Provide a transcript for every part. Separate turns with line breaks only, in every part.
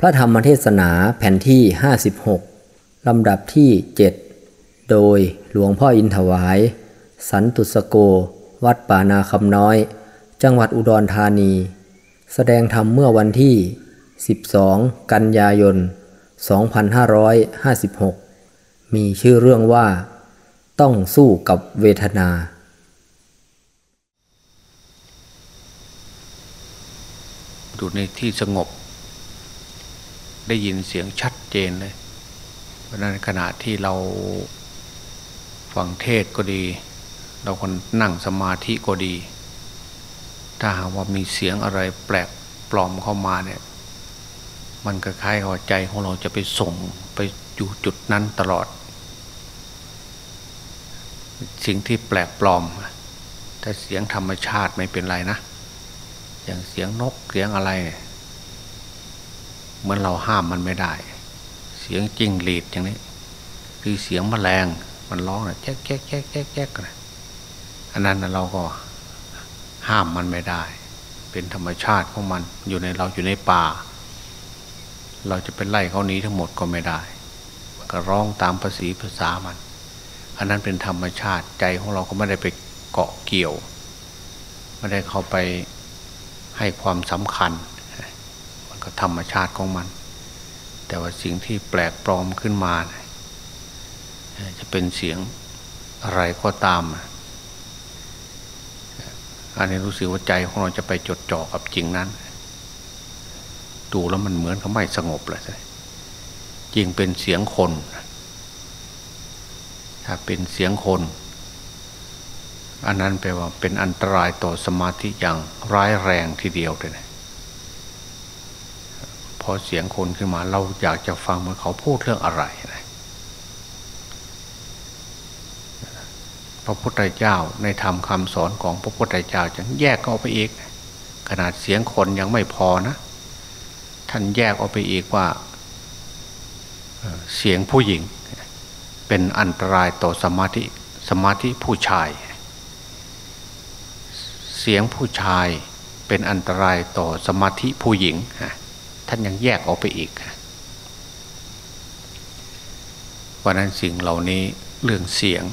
พระธรรมเทศนาแผ่นที่ 56 ลำดับที่ 7 โดยหลวงพ่ออินถวาย สันตุสโก วัดป่านาคำน้อย จังหวัดอุดรธานี แสดงธรรมเมื่อวันที่ 12 กันยายน 2556 มีชื่อเรื่องว่า ต้องสู้กับเวทนา
อยู่ในที่สงบ ได้ยินเสียงชัดเจนเลย เพราะนั้นขณะที่เราฟังเทศก็ดี เราคนนั่งสมาธิก็ดี ถ้าหากว่ามีเสียงอะไรแปลกปลอมเข้ามาเนี่ย มันคล้ายๆกับใจของเราจะไปส่งไปอยู่จุดนั้นตลอด สิ่งที่แปลกปลอมแต่เสียงธรรมชาติไม่เป็นไรนะ อย่างเสียงนกเสียงอะไรเนี่ย เหมือนเราห้ามมันไม่ได้ เสียงจิ้งหรีดอย่างนี้คือเสียงแมลงมันร้องนะแจ๊กแจ๊กแจ๊กแจ๊กแจ๊กนะอันนั้นนะเราก็ห้ามมันไม่ได้ เป็นธรรมชาติของมันอยู่ในเราอยู่ในป่า เราจะเป็นไล่เขานี้ทั้งหมดก็ไม่ได้มันก็ร้องตามภาษีภาษามัน อันนั้นเป็นธรรมชาติใจของเราก็ไม่ได้ไปเกาะเกี่ยว ไม่ได้เข้าไปให้ความสำคัญ ก็ธรรมชาติของมัน แต่ว่าสิ่งที่แปลกปลอมขึ้นมา จะเป็นเสียงอะไรก็ตาม อันนี้รู้สึกว่าใจของเราจะไปจดจ่อกับจริงนั้น ดูแล้วมันเหมือนกับไม่สงบเลยจริงเป็นเสียงคน ถ้าเป็นเสียงคนอันนั้นแปลว่าเป็นอันตรายต่อสมาธิอย่างร้ายแรงทีเดียวเลยนะ อเสียงคนขึ้นมา เราอยากจะฟังมันเขาพูดเรื่องอะไรนะพระพุทธเจ้าในธรรมคำสอนของพระพุทธเจ้าจะแยกออกไปอีก ขนาดเสียงคนยังไม่พอนะ ท่านแยกออกไปอีกว่าเสียงผู้หญิง เป็นอันตรายต่อสมาธิสมาธิผู้ชาย เสียงผู้ชายเป็นอันตรายต่อสมาธิผู้หญิง ท่านยังแยกออกไปอีกเพราะนั้นสิ่งเหล่านี้เรื่องเสียง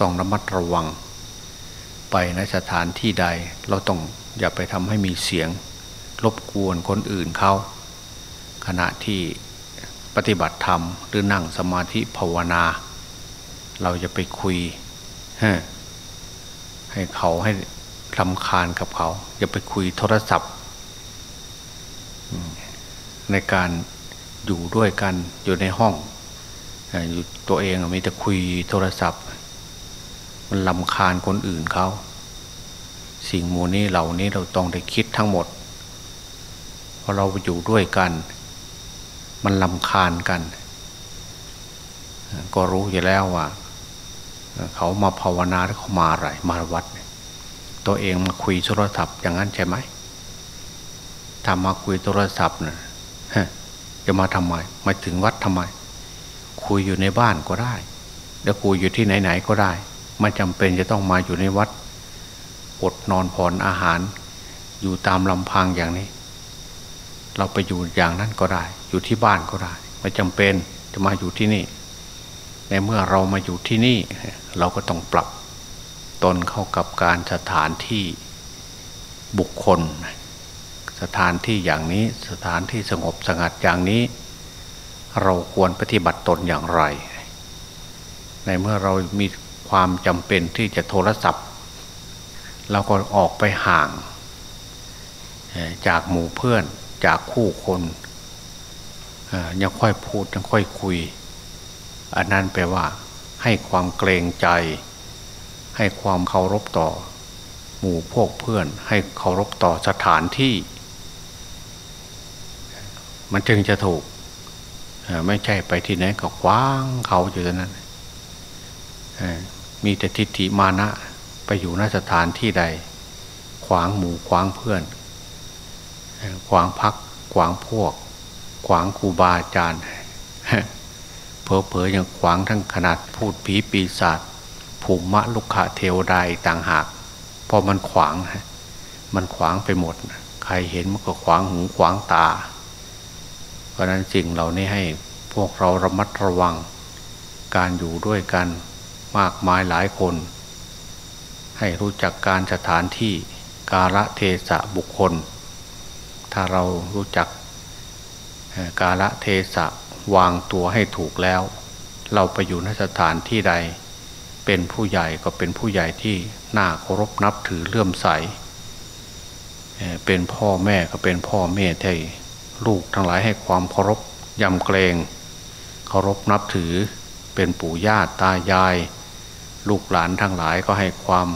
ต้องระมัดระวัง ไปในสถานที่ใดเราต้องอย่าไปทำให้มีเสียง รบกวนคนอื่นเขาขณะที่ปฏิบัติธรรมหรือนั่งสมาธิภาวนา เราจะไปคุยให้เขาให้ลำคาญกับเขา อย่าไปคุยโทรศัพท์ ในการอยู่ด้วยกันอยู่ในห้องอยู่ตัวเองมีแต่คุยโทรศัพท์ มันลำคาญคนอื่นเขา สิ่งโมนี้เหล่านี้เราต้องได้คิดทั้งหมดพอเราอยู่ด้วยกัน มันลำคาญกัน ก็รู้อยู่แล้วว่าเขามาภาวนาเขามาอะไรมาวัด ตัวเองมาคุยโทรศัพท์อย่างนั้นใช่ไหมถ้ามาคุยโทรศัพท์นะ จะมาทำไม มาถึงวัดทำไม คุยอยู่ในบ้านก็ได้ แล้วคุยอยู่ที่ไหนๆก็ได้ ไม่จำเป็นจะต้องมาอยู่ในวัดอดนอนผ่อนอาหาร อยู่ตามลำพังอย่างนี้ เราไปอยู่อย่างนั้นก็ได้ อยู่ที่บ้านก็ได้ ไม่จำเป็นจะมาอยู่ที่นี่ ในเมื่อเรามาอยู่ที่นี่ เราก็ต้องปรับตนเข้ากับการสถานที่บุคคล สถานที่อย่างนี้สถานที่สงบสงัดอย่างนี้ เราควรปฏิบัติตนอย่างไร ในเมื่อเรามีความจำเป็นที่จะโทรศัพท์ เราก็ออกไปห่าง จากหมู่เพื่อนจากคู่คนยังค่อยพูดยังค่อยคุย อันนั้นแปลว่า ให้ความเกรงใจ ให้ความเคารพต่อ หมู่พวกเพื่อน ให้เคารพต่อสถานที่ มันจึงจะถูกไม่ใช่ไปที่ไหนก็คว้างเขาอยู่ตรงนั้นมีแต่ทิฏฐิมานะไปอยู่นสถานที่ใด ขวางหมู่ขวางเพื่อนขวางพักขวางพวก ขวางครูบาอาจารย์เพอเพอยังขวางทั้งขนาดพูดผีปีศาจภูมิมะลุกขะเทวดาต่างหากพอมันขวางมันขวางไปหมด ใครเห็นมันก็ขวางหูขวางตา ราะนั้นสิ่งเหล่านี้ให้พวกเราระมัดระวัง การอยู่ด้วยกันมากมายหลายคน ให้รู้จักการสถานที่กาละเทศะบุคคล ถ้าเรารู้จักกาละเทศะวางตัวให้ถูกแล้ว เราไปอยู่นสถานที่ใด เป็นผู้ใหญ่ก็เป็นผู้ใหญ่ที่น่าเคารพนับถือเลื่อมใส เป็นพ่อแม่ก็เป็นพ่อแม่ที่ ลูกทั้งหลายให้ความเคารพยำเกรงเคารพนับถือเป็นปู่ย่าตายาย ลูกหลานทั้งหลายก็ให้ความ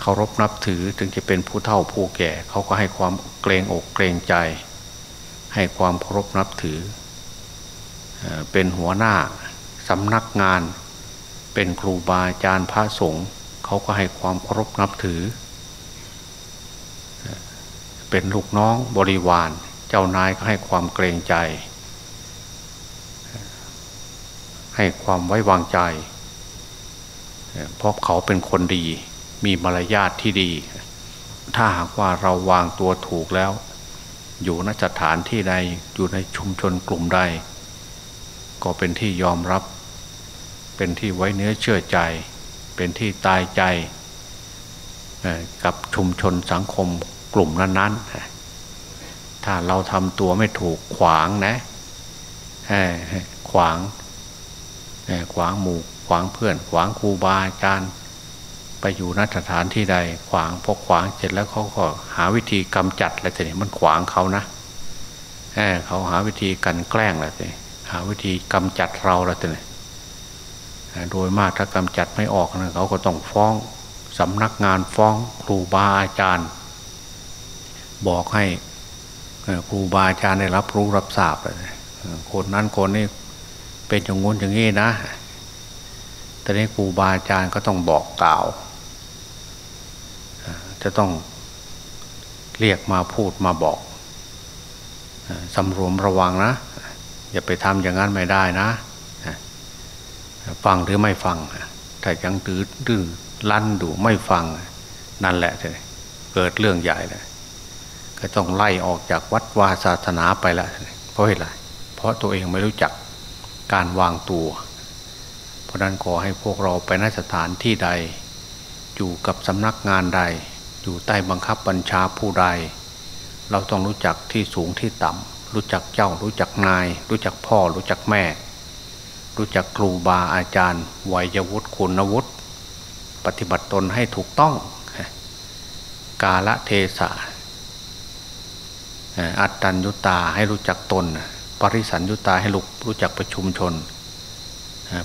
เคารพนับถือถึงจะเป็นผู้เฒ่าผู้แก่เขาก็ให้ความเกรงอกเกรงใจ ให้ความเคารพนับถือ เป็นหัวหน้าสำนักงาน เป็นครูบาอาจารย์พระสงฆ์เขาก็ให้ความเคารพนับถือ เป็นลูกน้องบริวาร เจ้านายก็ให้ความเกรงใจ ให้ความไว้วางใจ เพราะเขาเป็นคนดี มีมารยาทที่ดี ถ้าหากว่าเราวางตัวถูกแล้ว อยู่นสถานที่ใดอยู่ในชุมชนกลุ่มใด ก็เป็นที่ยอมรับ เป็นที่ไว้เนื้อเชื่อใจ เป็นที่ตายใจกับชุมชนสังคมกลุ่มนั้นๆ ถ้าเราทำตัวไม่ถูกขวางนะขวางขวางหมู่ขวางเพื่อน ขวางครูบาอาจารย์ไปอยู่นสถานที่ใด ขวางพอขวางเสร็จแล้วเขาก็หาวิธีกำจัดอะไรแต่นี่มันขวางเขานะเขาหาวิธีกันแกล้งอะไรแต่หาวิธีกำจัดเราอะไรแต่นี่โดยมากถ้ากำจัดไม่ออกนะเขาก็ต้องฟ้องสำนักงานฟ้องครูบาอาจารย์ บอกให้ ครูบาอาจารย์ได้รับรู้รับทราบเลยคนนั้นคนนี้เป็นอย่างงู้นอย่างนี้นะ แต่นี้ครูบาอาจารย์ก็ต้องบอกกล่าว จะต้องเรียกมาพูดมาบอกสำรวมระวังนะ อย่าไปทำอย่างนั้นไม่ได้นะ ฟังหรือไม่ฟัง ถ้ายังตื้อดื้อลั่นดูไม่ฟัง นั่นแหละเกิดเรื่องใหญ่เลย ก็ต้องไล่ออกจากวัดวาศาสนาไปละเพราะอะไรเพราะตัวเองไม่รู้จักการวางตัว เพราะนั้นขอให้พวกเราไปนสถานที่ใด อยู่กับสำนักงานใด อยู่ใต้บังคับบัญชาผู้ใด เราต้องรู้จักที่สูงที่ต่ำรู้จักเจ้ารู้จักนาย รู้จักพ่อรู้จักแม่ รู้จักครูบาอาจารย์วัยวุฒิคุณวุฒิปฏิบัติตนให้ถูกต้อง กาละเทศะ อัตตัญญุตาให้รู้จักตน ปริสัญญุตาให้รู้รู้จักประชุมชน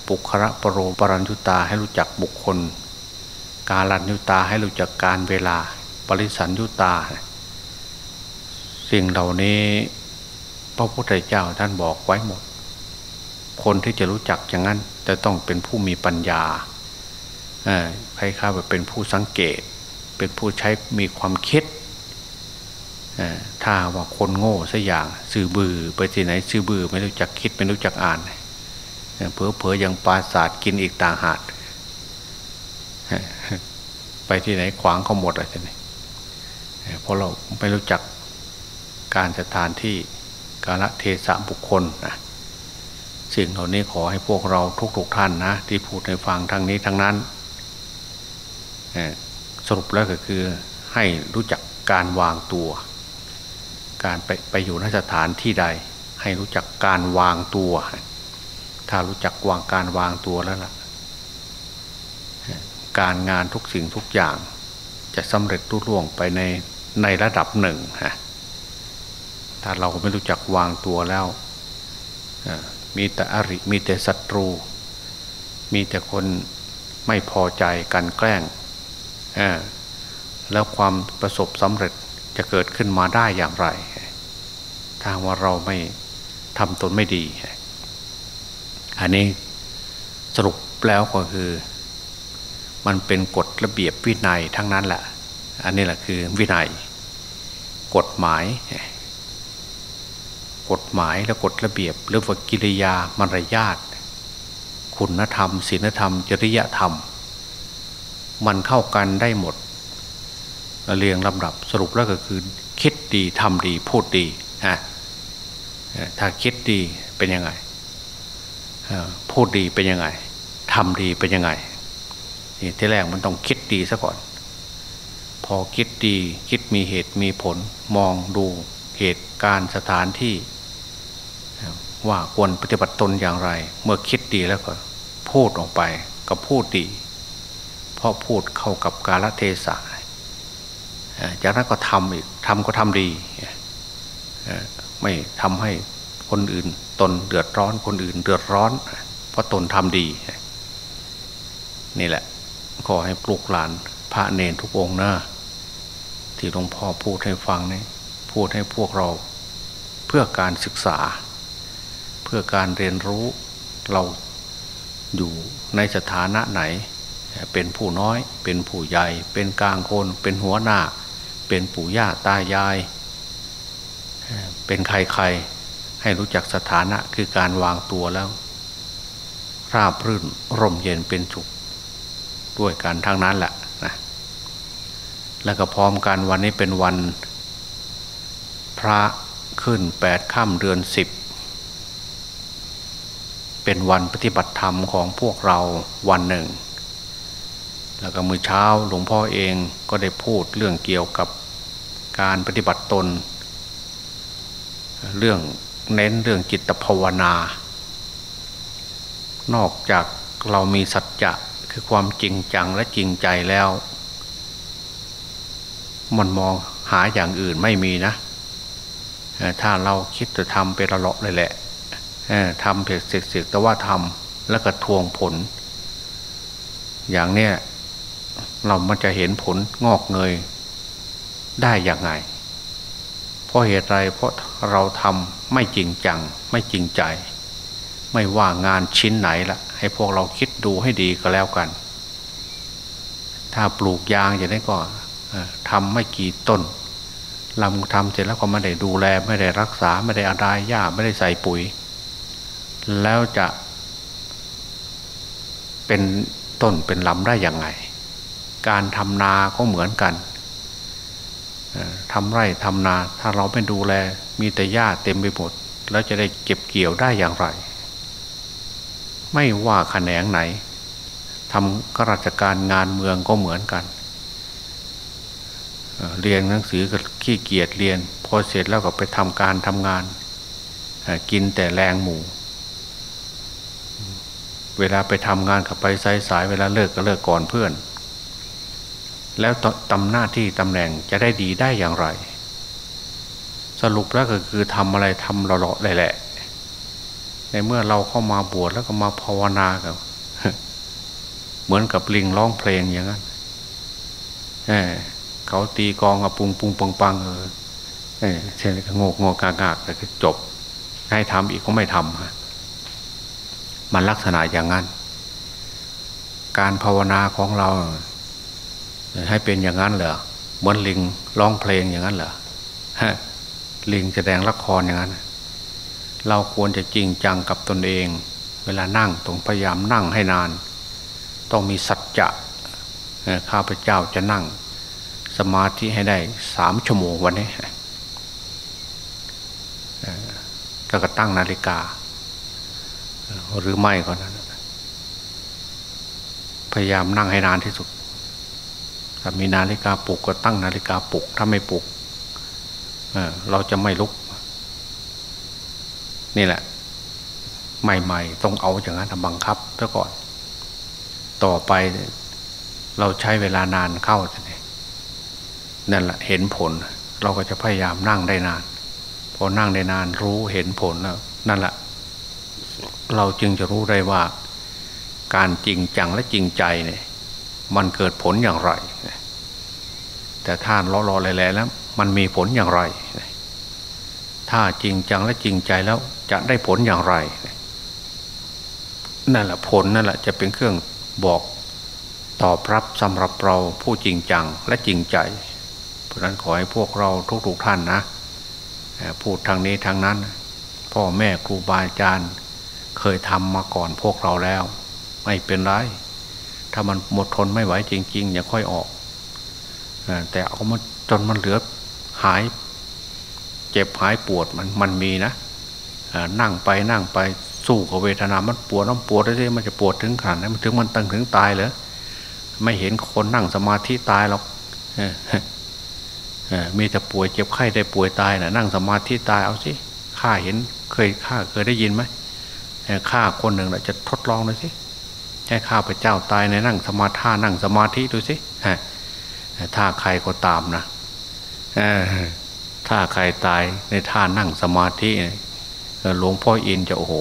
ปุคระปรโรปรัญญุตาให้รู้จักบุคคล กาลัญญุตาให้รู้จักการเวลา ปริสัญญุตา สิ่งเหล่านี้พระพุทธเจ้าท่านบอกไว้หมด คนที่จะรู้จักอย่างนั้นจะต้องเป็นผู้มีปัญญาใครข้าแบบเป็นผู้สังเกต เป็นผู้ใช้มีความคิด ถ้าว่าคนโง่สัอย่างสื่อบือไปที่ไหนสื่อบือไม่รู้จักคิดไม่รู้จักอ่านเพอเพอยังปลาศาสตร์กินอีกต่างหากไปที่ไหนขวางเขาหมดอะไรจะนี่เพราะเราไม่รู้จักการสถานที่กาลเทศะบุคคลนะสิ่งเหล่านี้ขอให้พวกเราทุกๆทท่านนะ ที่พูดในฟังทางนี้ทั้งนั้น สรุปแล้วก็คือให้รู้จักการวางตัว การไปไปอยู่นสถานที่ใด ให้รู้จักการวางตัว ถ้ารู้จักวางการวางตัวแล้วล่ะ การงานทุกสิ่งทุกอย่าง จะสำเร็จรุ่ล่วงไปในในระดับหนึ่งฮะถ้าเราไม่รู้จักวางตัวแล้วมีแต่อริมีแต่ศัตรู มีแต่คนไม่พอใจกันแกล้งแล้วความประสบสำเร็จ จะเกิดขึ้นมาได้อย่างไร ถ้าว่าเราไม่ทำตนไม่ดี อันนี้สรุปแล้วก็คือ มันเป็นกฎระเบียบวินัยทั้งนั้นแหละ อันนี้แหละคือวินัย กฎหมาย กฎหมายและกฎระเบียบ หรือว่ากิริยามารยาทคุณธรรมศีลธรรม จริยธรรม มันเข้ากันได้หมด เรียงลำดับสรุปแล้วก็คือ คิดดีทำดีพูดดีฮะถ้าคิดดีเป็นยังไงพูดดีเป็นยังไงทำดีเป็นยังไงนี่ที่แรกมันต้องคิดดีซะก่อน พอคิดดีคิดมีเหตุมีผลมองดูเหตุการณ์สถานที่ ว่าควรปฏิบัติตนอย่างไร เมื่อคิดดีแล้วก็ พูดออกไปก็พูดดี เพราะพูดเข้ากับกาลเทศะ จากนั้นก็ทำอีกทำก็ทำดีไม่ทำให้คนอื่นตนเดือดร้อนคนอื่นเดือดร้อน เพราะตนทำดี นี่แหละ ขอให้ปลุกหลานพระเนรทุกองนะที่หลวงพ่อพูดให้ฟังนี่พูดให้พวกเราเพื่อการศึกษา เพื่อการเรียนรู้เราอยู่ในสถานะไหน เป็นผู้น้อย เป็นผู้ใหญ่ เป็นกลางคน เป็นหัวหน้า เป็นปู่ย่าตายาย เป็นใครใครให้รู้จักสถานะคือการวางตัวแล้ว ราบรื่นร่มเย็นเป็นสุขด้วยกันทั้งนั้นแหละนะแล้วก็พร้อมกันวันนี้เป็นวัน พระขึ้นแปดค่ำเดือนสิบเป็นวันปฏิบัติธรรมของพวกเราวันหนึ่ง แล้วก็มือเช้าหลวงพ่อเองก็ได้พูดเรื่องเกี่ยวกับการปฏิบัติตน เรื่องเน้นเรื่องจิตภาวนา นอกจากเรามีสัจจะคือความจริงจังและจริงใจแล้ว มันมองหาอย่างอื่นไม่มีนะ ถ้าเราคิดจะทำเป็นระเลาะเลยแหละทำเพียเสียแต่ว่าทำแล้วก็ทวงผล อย่างเนี้ย เรามันจะเห็นผลงอกเงยได้อย่างไง เพราะเหตุไรเพราะเราทำไม่จริงจัง ไม่จริงใจ ไม่ว่างานชิ้นไหนละให้พวกเราคิดดูให้ดีก็แล้วกัน ถ้าปลูกยางอย่างนี้ก็ทำไม่กี่ต้นลำทำเสร็จแล้วก็ไม่ได้ดูแล ไม่ได้รักษาไม่ได้อาดายหญ้าไม่ได้ใส่ปุ๋ย แล้วจะเป็นต้นเป็นลำได้อย่างไง การทำนาก็เหมือนกันทำไร่ทำนา ถ้าเราไม่ดูแล มีแต่หญ้าเต็มไปหมดแล้วจะได้เก็บเกี่ยวได้อย่างไร ไม่ว่าแขนงไหนทำข้าราชการงานเมืองก็เหมือนกัน เรียนหนังสือก็ขี้เกียจเรียน พอเสร็จแล้วก็ไปทำการทำงาน กินแต่แรงหมูเวลาไปทำงานกับไปสายสายเวลาเลิกก็เลิกก่อนเพื่อน แล้วตำหน้าที่ตำแหน่งจะได้ดีได้อย่างไร สรุปแล้วก็คือทำอะไรทำหล่อๆเลยแหละ ในเมื่อเราเข้ามาบวชแล้วก็มาภาวนากับเหมือนกับลิงร้องเพลงอย่างนั้นเเขาตีกองกับปุงปุงปังปังเออเช่นก็งกงกกากากแต่ก็จบ ให้ทำอีกก็ไม่ทำฮะมันลักษณะอย่างนั้น การภาวนาของเรา ให้เป็นอย่างนั้นเหรอเหมือนลิงร้องเพลงอย่างนั้นเหรอลิงแสดงละครอย่างนั้น เราควรจะจริงจังกับตนเอง เวลานั่งตรงพยายามนั่งให้นาน ต้องมีสัจจะข้าพเจ้าจะนั่ง สมาธิให้ได้สามชั่วโมงวันนี้ก็กตั้งนาฬิกา หรือไม่ก็นั้นพยายามนั่งให้นานที่สุด ถ้ามีนาฬิกาปลุกก็ตั้งนาฬิกาปลุก ถ้าไม่ปลุกเเราจะไม่ลุก นี่แหละ ใหม่ๆ ต้องเอาอย่างนั้นบังคับซะก่อน ต่อไปเราใช้เวลานานเข้าจะนี่นั่นแหละเห็นผล เราก็จะพยายามนั่งได้นาน พอนั่งได้นานรู้เห็นผลแล้วนั่นแหละเราจึงจะรู้ได้ว่า การจริงจังและจริงใจเนี่ย มันเกิดผลอย่างไร แต่ถ้าล้อรอแล้วแล้ว มันมีผลอย่างไร ถ้าจริงจังและจริงใจแล้วจะได้ผลอย่างไร นั่นแหละผลนั่นแหละจะเป็นเครื่องบอกตอบรับสำหรับเราผู้จริงจังและจริงใจ เพราะนั้นขอให้พวกเราทุกๆท่านนะพูดทางนี้ทางนั้น พ่อแม่ครูบาอาจารย์เคยทำมาก่อนพวกเราแล้ว ไม่เป็นไร ถ้ามันหมดทนไม่ไหวจริง ๆ อย่าค่อยออก แต่เอามาจนมันเหลือหายเจ็บหายปวดมันมันมีนะนั่งไปนั่งไปสู้กับเวทนา มันปวดน้ำปวดได้สิมันจะปวดถึงขนาดนั้นมันถึงมันตั้งถึงตายเหรอไม่เห็นคนนั่งสมาธิตายหรอกมีแต่ป่วยเจ็บไข้ได้ป่วยตายนะนั่งสมาธิตายเอาสิข้าเห็นเคยข้าเคยได้ยินไหมข้าคนหนึ่งจะทดลองเลยสิให้ข้าพเจ้าตายในนั่งสมาธินั่งสมาธิดูสิ ถ้าใครก็ตามนะถ้าใครตายในท่านั่งสมาธิหลวงพ่ออินจะโอ้โห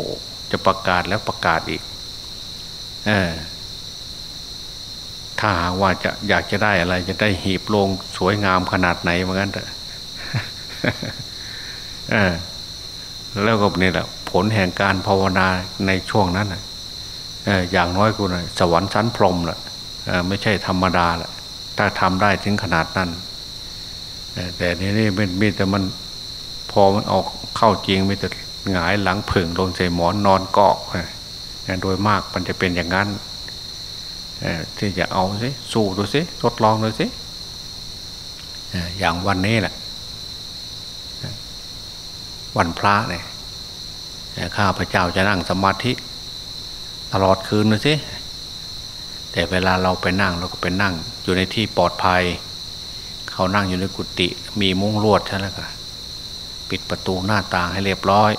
จะประกาศแล้วประกาศอีกถ้าหากว่าจะอยากจะได้อะไร จะได้หีบลงสวยงามขนาดไหนเหมือนกันเถอะแล้วก็นี่แหละผลแห่งการภาวนาในช่วงนั้นอย่างน้อยกูนะสวรรค์ชั้นพรหมละไม่ใช่ธรรมดาละ ถ้าทำได้ถึงขนาดนั้น แต่นี่นี่มันมีแต่มันพอมันออกเข้าจริงมีแต่หงายหลังผึ่งลงใส่หมอนนอนเกาะโดยมากมันจะเป็นอย่างนั้นที่จะเอาสิสู้ดูสิทดลองดูสิอย่างวันนี้แหละวันพระเนี่ยข้าพเจ้าจะนั่งสมาธิ ตลอดคืนดูสิ แต่เวลาเราไปนั่งเราก็ไปนั่ง อยู่ในที่ปลอดภัย เขานั่งอยู่ในกุฏิมีมุ้งลวดใช่ไหมครับปิดประตูหน้าต่างให้เรียบร้อย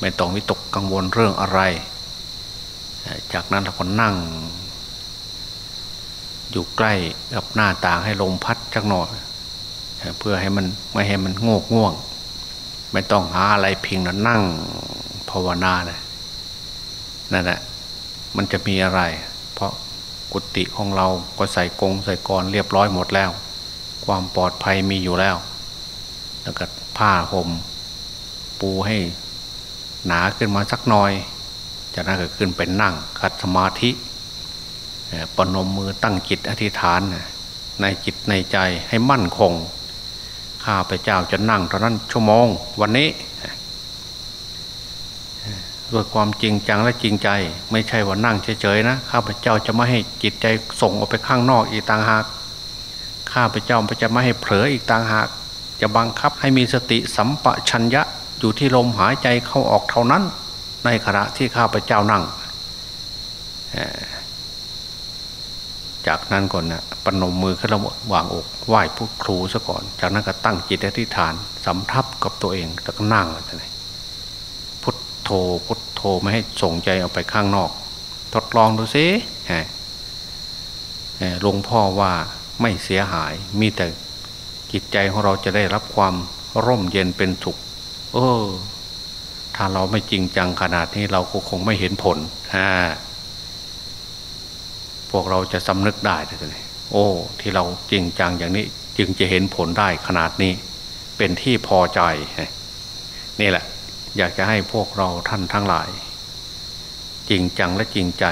ไม่ต้องวิตกกังวลเรื่องอะไร จากนั้นเราก็นั่ง อยู่ใกล้กับหน้าต่างให้ลมพัดจักหน่อยเพื่อให้มันไม่ให้มันงกง่วง ไม่ต้องหาอะไรพิงแล้วนั่งภาวนานะนั่นแหละมันจะมีอะไร เพราะ กุฏิของเราก็ใส่กงใส่กรเรียบร้อยหมดแล้ว ความปลอดภัยมีอยู่แล้ว แล้วก็ผ้าห่มปูให้หนาขึ้นมาสักหน่อย จากนั้นก็ขึ้นเป็นนั่งคัดสมาธิปนมมือตั้งจิตอธิษฐานในจิตในใจให้มั่นคง ข้าพเจ้าจะนั่งเท่านั้นชั่วโมง วันนี้ ด้วยความจริงจังและจริงใจ ไม่ใช่ว่านั่งเฉยๆนะข้าพเจ้าจะไม่ให้จิตใจส่งออกไปข้างนอกอีกต่างหากข้าพเจ้าจะไม่ให้เผลออีกต่างหาก จะบังคับให้มีสติสัมปชัญญะอยู่ที่ลมหายใจเข้าออกเท่านั้น ในขณะที่ข้าพเจ้านั่ง จากนั้นก่อนนะปนมมือขึ้นระหว่างอกไหว้ผู้ครูซะก่อน จากนั้นก็ตั้งจิตอธิษฐานสำทับกับตัวเองแล้วก็นั่งเลยพุท โธพุทโธไม่ให้ส่งใจออกไปข้างนอก ทดลองดูสิหลวงพ่อว่าไม่เสียหายมีแต่จิตใจของเราจะได้รับความร่มเย็นเป็นสุขเออ ถ้าเราไม่จริงจังขนาดนี้เราก็คงไม่เห็นผลฮะพวกเราจะสำนึกได้เลยโอ้ ที่เราจริงจังอย่างนี้ จึงจะเห็นผลได้ขนาดนี้ เป็นที่พอใจนี่แหละ อยากจะให้พวกเราท่านทั้งหลาย จริงจังและจริงใจ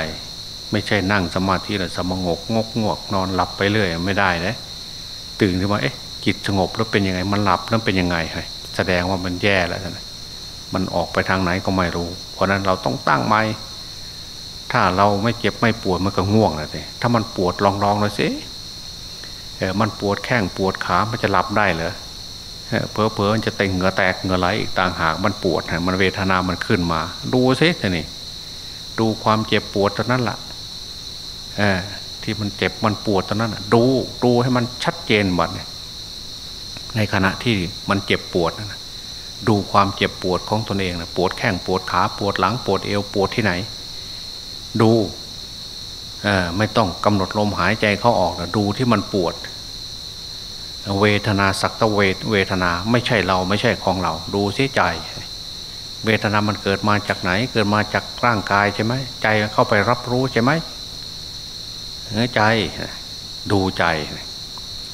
ไม่ใช่นั่งสมาธิแล้วสมงกงกงวกนอนหลับไปเรื่อยไม่ได้นะตื่นขึ้นมาเอ๊ะจิตสงบแล้วเป็นยังไงมันหลับแล้วเป็นยังไงแสดงว่ามันแย่แล้วนะมันออกไปทางไหนก็ไม่รู้ เพราะนั้นเราต้องตั้งไม้ถ้าเราไม่เจ็บไม่ปวดมันก็ง่วงนะสิถ้ามันปวดลองลองเลยสิเออมันปวดแข้งปวดขามันจะหลับได้เหรอ เพอเพอมันจะเต็งเหงื่อแตกเหงื่อไหลอีกต่างหากมันปวดมันเวทนามันขึ้นมา ดูซิท่นี่ดูความเจ็บปวดตอนนั้นละ่ะเออที่มันเจ็บมันปวดตอนนั้นดูดูให้มันชัดเจนหมดในขณะที่มันเจ็บปวดนะดูความเจ็บปวดของตนเองนะปวดแข้งปวดขาปวดหลังปวดเอวปวดที่ไหน ดูไม่ต้องกำหนดลมหายใจเข้าออกนะดูที่มันปวด เวทนาสักตะเวทเวทนาไม่ใช่เราไม่ใช่ของเรา ดูเสียใจ เวทนามันเกิดมาจากไหน เกิดมาจากร่างกายใช่ไหมใจเข้าไปรับรู้ใช่ไหมใจดูใจ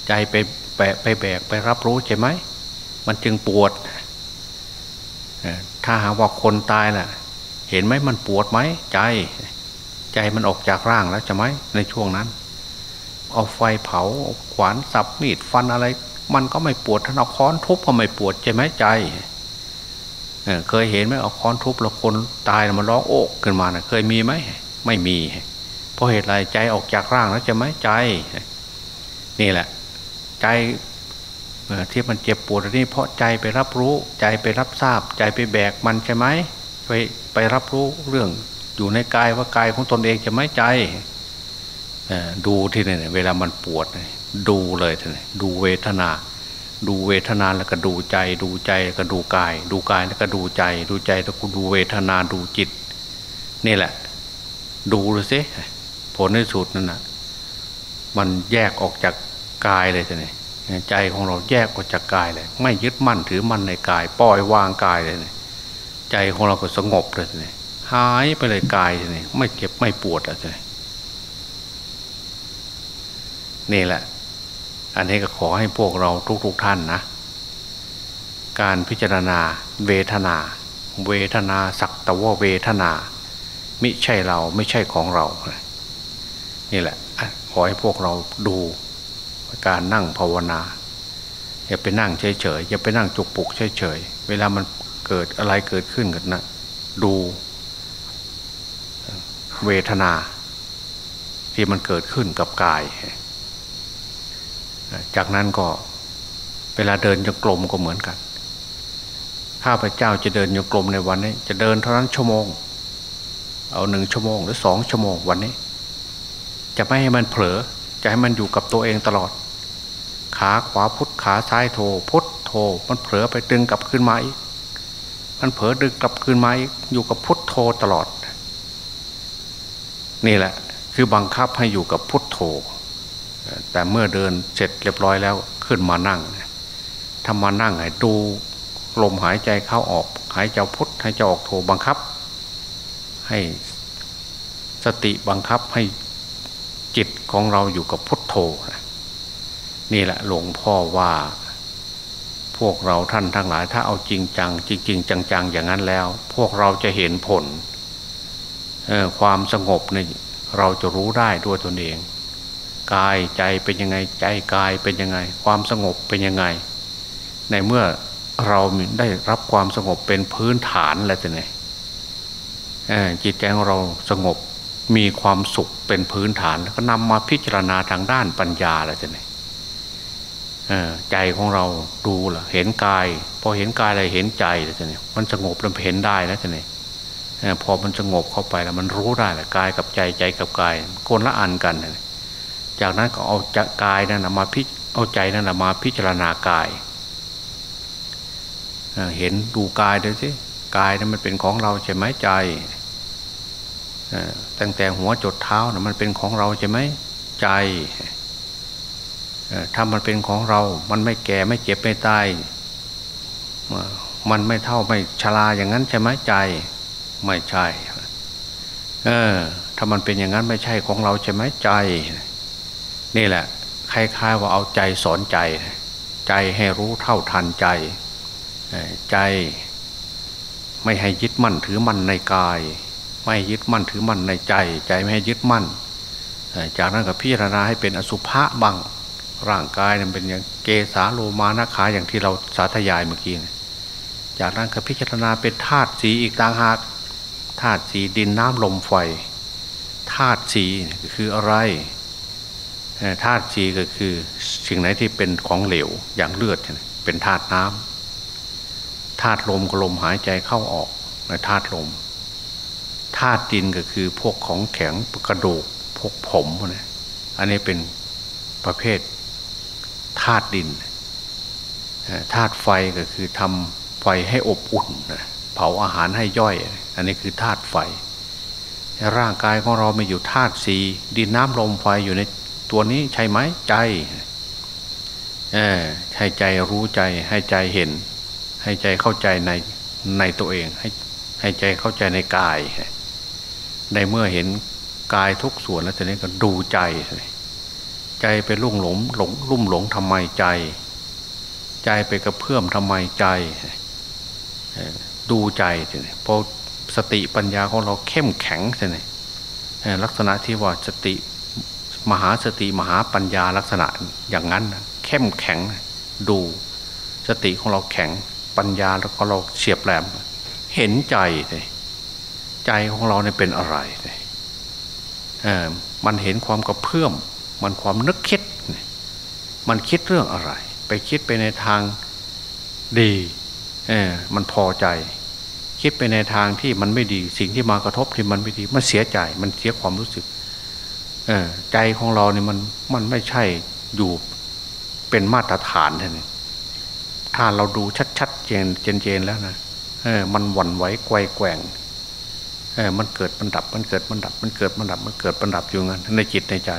ใจไปแบกไปแบกไปรับรู้ใช่ไหมมันจึงปวดถ้าหากว่าคนตายน่ะ เห็นไหมมันปวดไหมใจ ใจมันออกจากร่างแล้วใช่ไหมในช่วงนั้น เอาไฟเผาขวานสับมีดฟันอะไร มันก็ไม่ปวดถ้าเอาค้อนทุบก็ไม่ปวดใช่ไหมใจเเคยเห็นไหมเอาค้อนทุบแล้วคนตายมันร้องโอกขึ้นมานะเคยมีไหมไม่มี เพราะเหตุไรใจออกจากร่างแล้วใช่ไหมใจ นี่แหละ ใจเอที่มันเจ็บปวดอันนี้เพราะใจไปรับรู้ใจไปรับทราบ ใจไปแบกมันใช่ไหมไปไปรับรู้เรื่องอยู่ในกายว่ากายของตนเองจะไม่ใจ ดูที่นี่เวลามันปวดเนี่ยดูเลยทีนี้ดูเวทนา ดูเวทนาแล้วก็ดูใจ ดูใจแล้วก็ดูกาย ดูกายแล้วก็ดูใจ ดูใจแล้วก็ดูเวทนาดูจิต นี่แหละ ดูเลยสิผลในสุดนั่นนะมันแยกออกจากกายเลยทีนี้ใจของเราแยกออกจากกายเลย ไม่ยึดมั่นถือมั่นในกาย ปล่อยวางกายเลยนี่ใจของเราก็สงบเลยทีนี้หายไปเลยกายทีนี้ไม่เจ็บไม่ปวดแล้วที นี่แหละ อันนี้ก็ขอให้พวกเราทุกๆทท่านนะ การพิจารณาเวทนา เวทนาสักแต่ว่าเวทนา ไม่ใช่เราไม่ใช่ของเรา นี่แหละขอให้พวกเราดูการนั่งภาวนา อย่าไปนั่งเฉยๆอย่าไปนั่งจุกปุกเฉยๆเวลามันเกิดอะไรเกิดขึ้นกันนะดูเวทนาที่มันเกิดขึ้นกับกาย จากนั้นก็เวลาเดินจงกรมก็เหมือนกัน ข้าพเจ้าจะเดินจงกรมในวันนี้ จะเดินเท่านั้นชั่วโมง เอาหนึ่งชั่วโมงหรือสองชั่วโมงวันนี้ จะไม่ให้มันเผลอ จะให้มันอยู่กับตัวเองตลอด ขาขวาพุทขาซ้ายโทพุทโทมันเผลอไปดึงกลับขึ้นมาอีก มันเผลอดึงกลับขึ้นมาอีกอยู่กับพุทโทตลอด นี่แหละ คือบังคับให้อยู่กับพุทโธ แต่เมื่อเดินเสร็จเรียบร้อยแล้วขึ้นมานั่งทำมานั่งให้ดูลมหายใจเข้าออก หายใจพุทหายใจออกโทบังคับ ให้สติบังคับให้จิตของเราอยู่กับพุทโธนี่แหละหลวงพ่อว่าพวกเราท่านทั้งหลายถ้าเอาจริงจัง จริงๆจังๆอย่างนั้นแล้ว พวกเราจะเห็นผลความสงบนี่เราจะรู้ได้ด้วยตนเอง กายใจเป็นยังไงใจกายเป็นยังไง ความสงบเป็นยังไง ในเมื่อเราได้รับความสงบเป็นพื้นฐานแล้วจะไงจิตใจของเราสงบมีความสุขเป็นพื้นฐานแล้วก็นำมาพิจารณาทางด้านปัญญาแล้วจะไงใจของเราดูล่ะ เห็นกาย พอเห็นกายอะไรเห็นใจแล้วจะไงมันสงบแล้วเห็นได้แล้วจะไงพอมันสงบเข้าไปแล้วมันรู้ได้แหละกายกับใจใจกับกายคนละอันกันเลย จากนั้นก็เอาจะกายนั่นมาพิเอาใจนั่นมาพิจารณากาย เห็นดูกายดูสิกายนั้นมันเป็นของเราใช่ไหมใจตั้งแต่หัวจดเท้านะมันเป็นของเราใช่ไหมใจถ้ามันเป็นของเรา มันไม่แก่ไม่เจ็บไม่ตาย มันไม่เท่าไม่ชราอย่างนั้นใช่ไหมใจไม่ใช่ เออ ถ้ามันเป็นอย่างนั้นไม่ใช่ของเราใช่ไหมใจ นี่แหละคล้ายๆว่าเอาใจสอนใจ ใจให้รู้เท่าทันใจ ใจไม่ให้ยึดมั่นถือมั่นในกาย ไม่ยึดมั่นถือมั่นในใจ ใจไม่ให้ยึดมั่น จากนั้นก็พิจารณาให้เป็นอสุภะบังร่างกายนั้นเป็นอย่างเกสาโลมานาขาอย่างที่เราสาธยายเมื่อกี้จากนั้นก็พิจารณาเป็นธาตุสีอีกต่างหากธาตุสีดินน้ำลมไฟธาตุสีคืออะไร ธาตุจีก็คือสิ่งไหนที่เป็นของเหลวอย่างเลือดเป็นธาตุน้ำธาตุลมก็ลมหายใจเข้าออกในธาตุลมธาตุดินก็คือพวกของแข็งกระดูกพวกผมนะอันนี้เป็นประเภทธาตุดินธาตุไฟก็คือทำไฟให้อบอุ่นเผาอาหารให้ย่อย อันนี้คือธาตุไฟ ร่างกายของเราไม่อยู่ธาตุสีดินน้ำลมไฟอยู่ใน ตัวนี้ใช่ไหมใจให้ใจรู้ใจให้ใจเห็น ให้ใจเข้าใจในในตัวเอง ให้ให้ใจเข้าใจในกาย ในเมื่อเห็นกายทุกส่วนแล้วทีนี้ก็ดูใจ ใจไปลุ่มหลงหลงลุ่มหลงทำไมใจ ใจไปกระเพื่อมทำไมใจ ดูใจทีนี้พอสติปัญญาของเราเข้มแข็งทีนี้ลักษณะที่ว่าสติ มหาสติมหาปัญญาลักษณะอย่างนั้น เข้มแข็งดูสติของเราแข็งปัญญาแล้วก็เราเฉียบแหลม เห็นใจใจของเราเนี่ยเป็นอะไรเออมันเห็นความกระเพื่อม มันความนึกคิด มันคิดเรื่องอะไร ไปคิดไปในทางดีเออมันพอใจ คิดไปในทางที่มันไม่ดี สิ่งที่มากระทบที่มันไม่ดี มันเสียใจ มันเสียความรู้สึก ใจของเราเนี่ยมันมันไม่ใช่อยู่เป็นมาตรฐานท่านถ้าเราดูชัดๆเจนเจนแล้วนะเออมันหวั่นไหวไกวแกว่งเออมันเกิดมันดับมันเกิดมันดับ มันเกิดมันดับ มันเกิดมันดับอยู่งั้นในจิตในใจ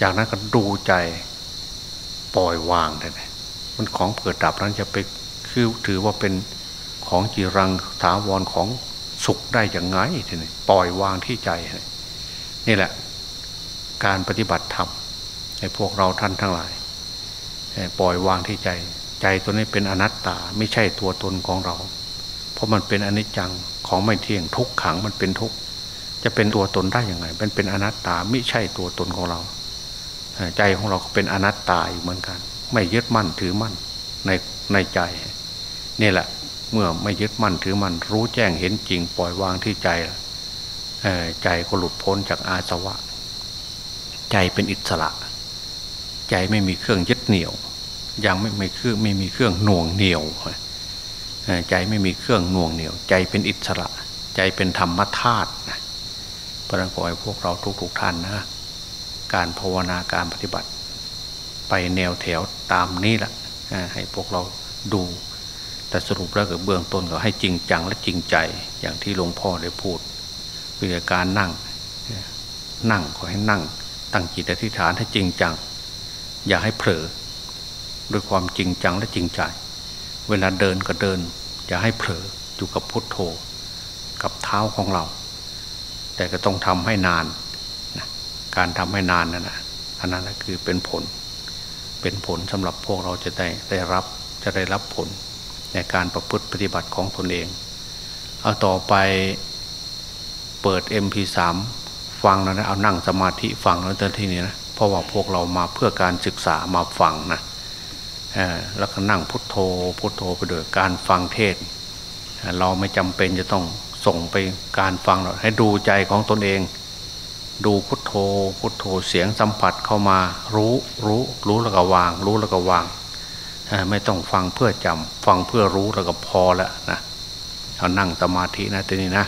จากนั้นก็ดูใจปล่อยวางเลยมันของเกิดดับนั้นจะไปคือถือว่าเป็นของจีรังถาวรของสุขได้อย่างไงทีนี้ปล่อยวางที่ใจนี่แหละ การปฏิบัติธรรมให้พวกเราท่านทั้งหลายปล่อยวางที่ใจ ใจตัวนี้เป็นอนัตตาไม่ใช่ตัวตนของเรา เพราะมันเป็นอนิจจังของไม่เที่ยงทุกขังมันเป็นทุกจะเป็นตัวตนได้ยังไงมันเป็นอนัตตาไม่ใช่ตัวตนของเรา ใจของเราก็เป็นอนัตตาอยู่เหมือนกัน ไม่ยึดมั่นถือมั่นในในใจนี่แหละเมื่อไม่ยึดมั่นถือมั่นรู้แจ้งเห็นจริงปล่อยวางที่ใจใจก็หลุดพ้นจากอาสวะ ใจเป็นอิสระ ใจไม่มีเครื่องยึดเหนี่ยว ยังไม่ไม่เครื่องไม่มีเครื่องหน่วงเหนี่ยว ใจไม่มีเครื่องหน่วงเหนี่ยว ใจเป็นอิสระ ใจเป็นธรรมธาตุนะพระนักขอให้พวกเราทุกๆท่านนะการภาวนาการปฏิบัติ ไปแนวแถวตามนี้แหละให้พวกเราดูแต่สรุปแล้วกับเบื้องต้นก็ให้จริงจังและจริงใจอย่างที่หลวงพ่อได้พูดวิธีการนั่งนั่งขอให้นั่ง ตั้งจิตอธิษฐานให้จริงจัง อย่าให้เผลอด้วยความจริงจังและจริงใจ เวลาเดินก็เดิน อย่าให้เผลออยู่กับพุทโธ กับเท้าของเรา แต่ก็ต้องทำให้นานการทำให้นานนั่นนะอันนั้นคือเป็นผล เป็นผลสำหรับพวกเราจะได้ได้รับจะได้รับผลในการประพฤติปฏิบัติของตนเอง เอาต่อไปเปิด MP3 ฟังแล้วนะเอานั่งสมาธิฟังแล้วตอนที่นี้นะเพราะว่าพวกเรามาเพื่อการศึกษามาฟังนะแล้วก็นั่งพุทโธพุทโธไปโดยการฟังเทศ เราไม่จำเป็นจะต้องส่งไปการฟังหรอกให้ดูใจของตนเอง ดูพุทโธพุทโธเสียงสัมผัสเข้ามา รู้รู้รู้แล้วก็วาง รู้แล้วก็วางไม่ต้องฟังเพื่อจำฟังเพื่อรู้แล้วก็พอแล้วนะเอานั่งสมาธินะทีนี้นะ